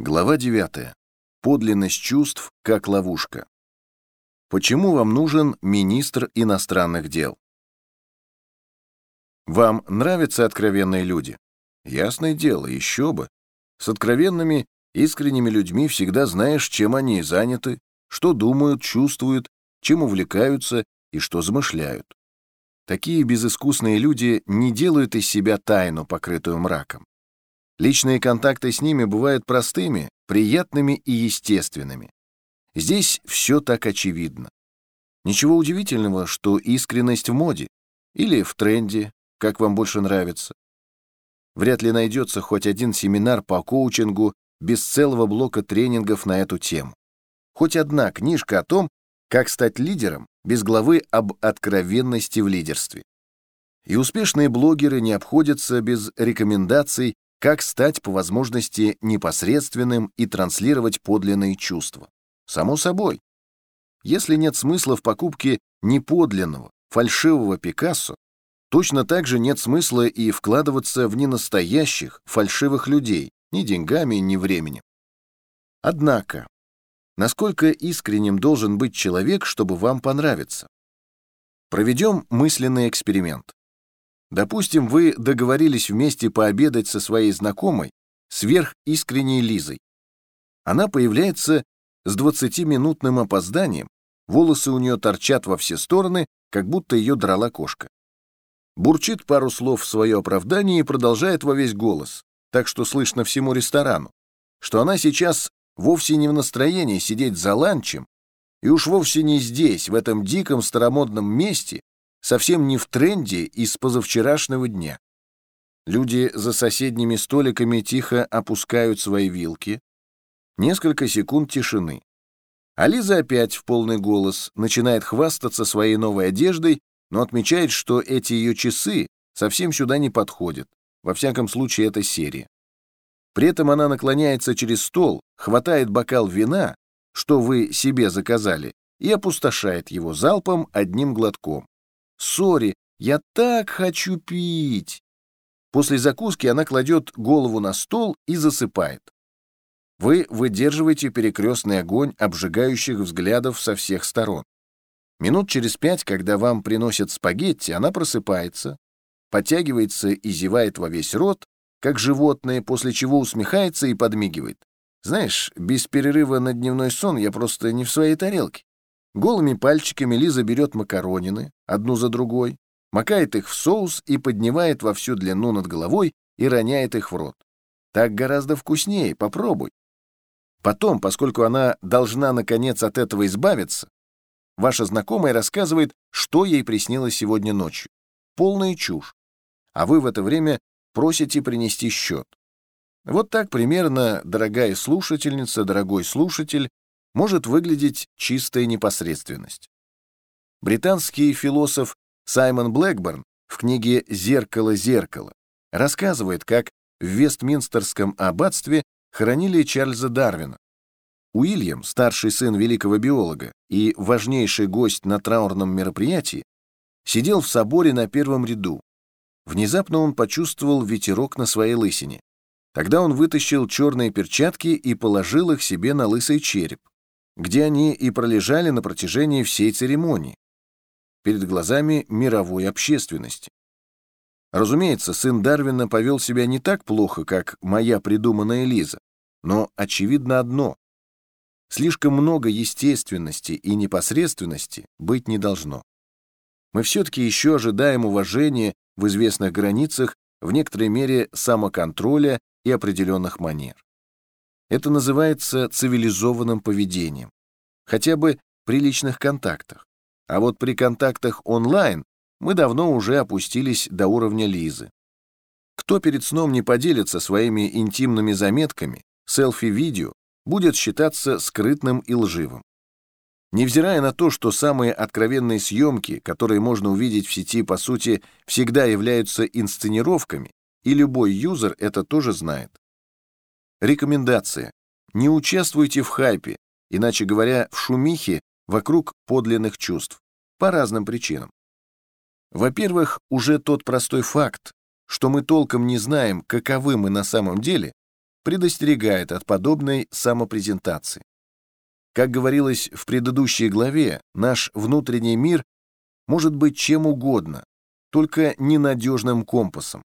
Глава 9. Подлинность чувств как ловушка. Почему вам нужен министр иностранных дел? Вам нравятся откровенные люди? Ясное дело, еще бы. С откровенными, искренними людьми всегда знаешь, чем они заняты, что думают, чувствуют, чем увлекаются и что замышляют. Такие безыскусные люди не делают из себя тайну, покрытую мраком. Личные контакты с ними бывают простыми, приятными и естественными. Здесь все так очевидно. Ничего удивительного, что искренность в моде или в тренде, как вам больше нравится. Вряд ли найдется хоть один семинар по коучингу без целого блока тренингов на эту тему. Хоть одна книжка о том, как стать лидером без главы об откровенности в лидерстве. И успешные блогеры не обходятся без рекомендаций как стать по возможности непосредственным и транслировать подлинные чувства? Само собой. Если нет смысла в покупке неподлинного, фальшивого Пикассо, точно так же нет смысла и вкладываться в ненастоящих, фальшивых людей, ни деньгами, ни временем. Однако, насколько искренним должен быть человек, чтобы вам понравиться? Проведем мысленный эксперимент. Допустим, вы договорились вместе пообедать со своей знакомой, сверхискренней Лизой. Она появляется с 20-минутным опозданием, волосы у нее торчат во все стороны, как будто ее драла кошка. Бурчит пару слов в свое оправдание и продолжает во весь голос, так что слышно всему ресторану, что она сейчас вовсе не в настроении сидеть за ланчем, и уж вовсе не здесь, в этом диком старомодном месте, совсем не в тренде из позавчерашнего дня. Люди за соседними столиками тихо опускают свои вилки. Несколько секунд тишины. А Лиза опять в полный голос начинает хвастаться своей новой одеждой, но отмечает, что эти ее часы совсем сюда не подходят. Во всяком случае, это серия. При этом она наклоняется через стол, хватает бокал вина, что вы себе заказали, и опустошает его залпом одним глотком. Сори, я так хочу пить!» После закуски она кладет голову на стол и засыпает. Вы выдерживаете перекрестный огонь обжигающих взглядов со всех сторон. Минут через пять, когда вам приносят спагетти, она просыпается, подтягивается и зевает во весь рот, как животное, после чего усмехается и подмигивает. Знаешь, без перерыва на дневной сон я просто не в своей тарелке. Голыми пальчиками Лиза берет макаронины, одну за другой, макает их в соус и поднимает во всю длину над головой и роняет их в рот. Так гораздо вкуснее, попробуй. Потом, поскольку она должна, наконец, от этого избавиться, ваша знакомая рассказывает, что ей приснилось сегодня ночью. Полная чушь. А вы в это время просите принести счет. Вот так примерно, дорогая слушательница, дорогой слушатель, может выглядеть чистая непосредственность. Британский философ Саймон Блэкборн в книге «Зеркало, зеркало» рассказывает, как в Вестминстерском аббатстве хоронили Чарльза Дарвина. Уильям, старший сын великого биолога и важнейший гость на траурном мероприятии, сидел в соборе на первом ряду. Внезапно он почувствовал ветерок на своей лысине. Тогда он вытащил черные перчатки и положил их себе на лысый череп где они и пролежали на протяжении всей церемонии, перед глазами мировой общественности. Разумеется, сын Дарвина повел себя не так плохо, как моя придуманная Лиза, но очевидно одно — слишком много естественности и непосредственности быть не должно. Мы все-таки еще ожидаем уважения в известных границах, в некоторой мере самоконтроля и определенных манер. Это называется цивилизованным поведением. Хотя бы при личных контактах. А вот при контактах онлайн мы давно уже опустились до уровня Лизы. Кто перед сном не поделится своими интимными заметками, селфи-видео, будет считаться скрытным и лживым. Невзирая на то, что самые откровенные съемки, которые можно увидеть в сети, по сути, всегда являются инсценировками, и любой юзер это тоже знает. Рекомендация. Не участвуйте в хайпе, иначе говоря, в шумихе вокруг подлинных чувств, по разным причинам. Во-первых, уже тот простой факт, что мы толком не знаем, каковы мы на самом деле, предостерегает от подобной самопрезентации. Как говорилось в предыдущей главе, наш внутренний мир может быть чем угодно, только ненадежным компасом.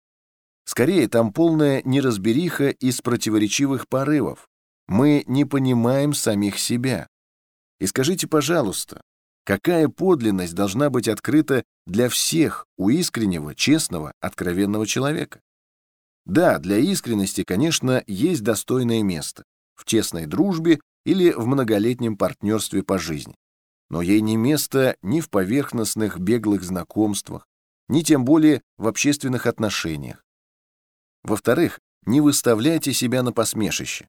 Скорее, там полная неразбериха из противоречивых порывов. Мы не понимаем самих себя. И скажите, пожалуйста, какая подлинность должна быть открыта для всех у искреннего, честного, откровенного человека? Да, для искренности, конечно, есть достойное место в тесной дружбе или в многолетнем партнерстве по жизни. Но ей не место ни в поверхностных беглых знакомствах, ни тем более в общественных отношениях. Во-вторых, не выставляйте себя на посмешище.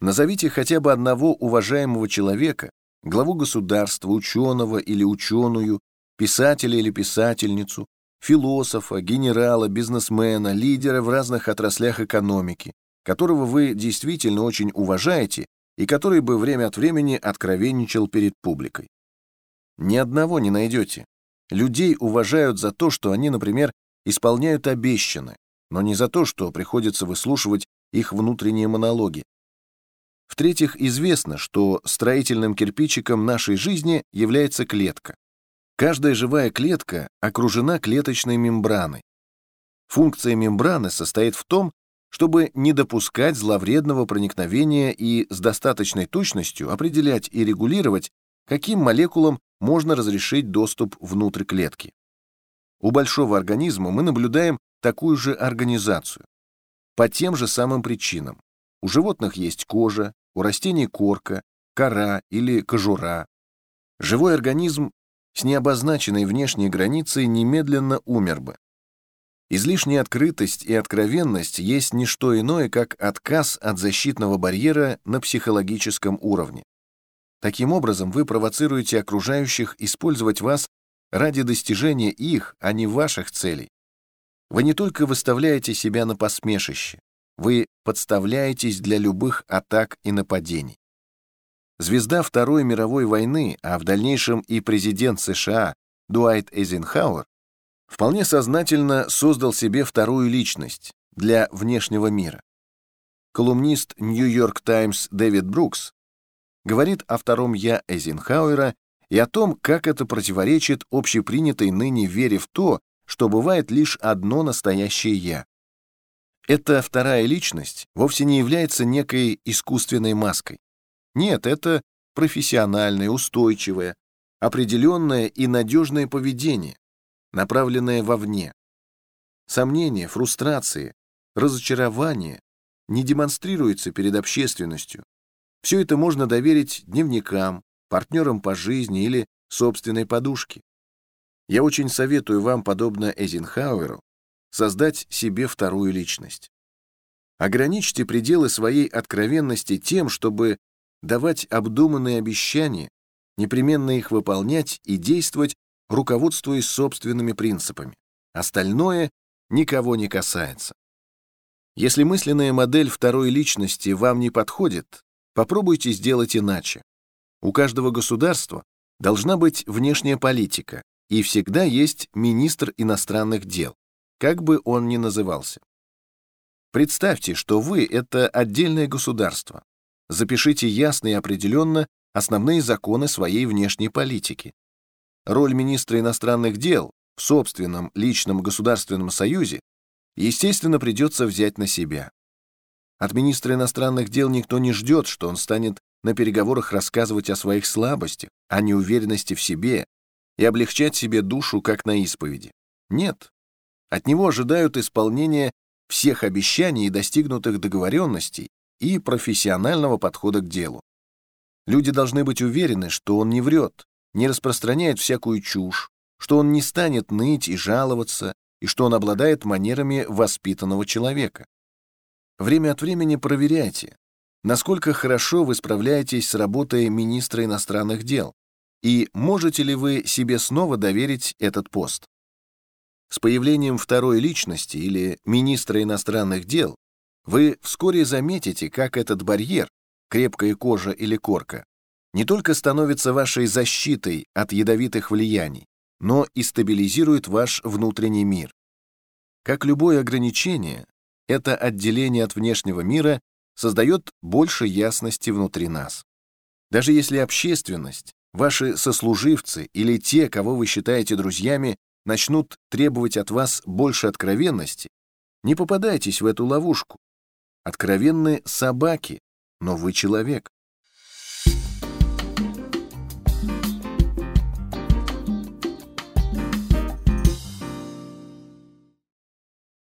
Назовите хотя бы одного уважаемого человека, главу государства, ученого или ученую, писателя или писательницу, философа, генерала, бизнесмена, лидера в разных отраслях экономики, которого вы действительно очень уважаете и который бы время от времени откровенничал перед публикой. Ни одного не найдете. Людей уважают за то, что они, например, исполняют обещаны, но не за то, что приходится выслушивать их внутренние монологи. В-третьих, известно, что строительным кирпичиком нашей жизни является клетка. Каждая живая клетка окружена клеточной мембраной. Функция мембраны состоит в том, чтобы не допускать зловредного проникновения и с достаточной точностью определять и регулировать, каким молекулам можно разрешить доступ внутрь клетки. У большого организма мы наблюдаем такую же организацию. По тем же самым причинам. У животных есть кожа, у растений корка, кора или кожура. Живой организм с необозначенной внешней границей немедленно умер бы. Излишняя открытость и откровенность есть не что иное, как отказ от защитного барьера на психологическом уровне. Таким образом, вы провоцируете окружающих использовать вас ради достижения их, а не ваших целей. Вы не только выставляете себя на посмешище, вы подставляетесь для любых атак и нападений. Звезда Второй мировой войны, а в дальнейшем и президент США Дуайт Эйзенхауэр, вполне сознательно создал себе вторую личность для внешнего мира. Колумнист Нью-Йорк Таймс Дэвид Брукс говорит о втором «я» Эйзенхауэра и о том, как это противоречит общепринятой ныне вере в то, что бывает лишь одно настоящее «я». Эта вторая личность вовсе не является некой искусственной маской. Нет, это профессиональное, устойчивое, определенное и надежное поведение, направленное вовне. Сомнения, фрустрации, разочарование не демонстрируются перед общественностью. Все это можно доверить дневникам, партнерам по жизни или собственной подушке. Я очень советую вам, подобно Эйзенхауэру, создать себе вторую личность. Ограничьте пределы своей откровенности тем, чтобы давать обдуманные обещания, непременно их выполнять и действовать, руководствуясь собственными принципами. Остальное никого не касается. Если мысленная модель второй личности вам не подходит, попробуйте сделать иначе. У каждого государства должна быть внешняя политика, и всегда есть министр иностранных дел, как бы он ни назывался. Представьте, что вы — это отдельное государство, Запишите ясно и определенно основные законы своей внешней политики. Роль министра иностранных дел в собственном личном государственном союзе, естественно, придется взять на себя. От министра иностранных дел никто не ждет, что он станет на переговорах рассказывать о своих слабостях, о неуверенности в себе и облегчать себе душу, как на исповеди. Нет. От него ожидают исполнения всех обещаний и достигнутых договоренностей, и профессионального подхода к делу. Люди должны быть уверены, что он не врет, не распространяет всякую чушь, что он не станет ныть и жаловаться, и что он обладает манерами воспитанного человека. Время от времени проверяйте, насколько хорошо вы справляетесь с работой министра иностранных дел, и можете ли вы себе снова доверить этот пост. С появлением второй личности или министра иностранных дел вы вскоре заметите, как этот барьер, крепкая кожа или корка, не только становится вашей защитой от ядовитых влияний, но и стабилизирует ваш внутренний мир. Как любое ограничение, это отделение от внешнего мира создает больше ясности внутри нас. Даже если общественность, ваши сослуживцы или те, кого вы считаете друзьями, начнут требовать от вас больше откровенности, не попадайтесь в эту ловушку. Откровенны собаки, но вы человек.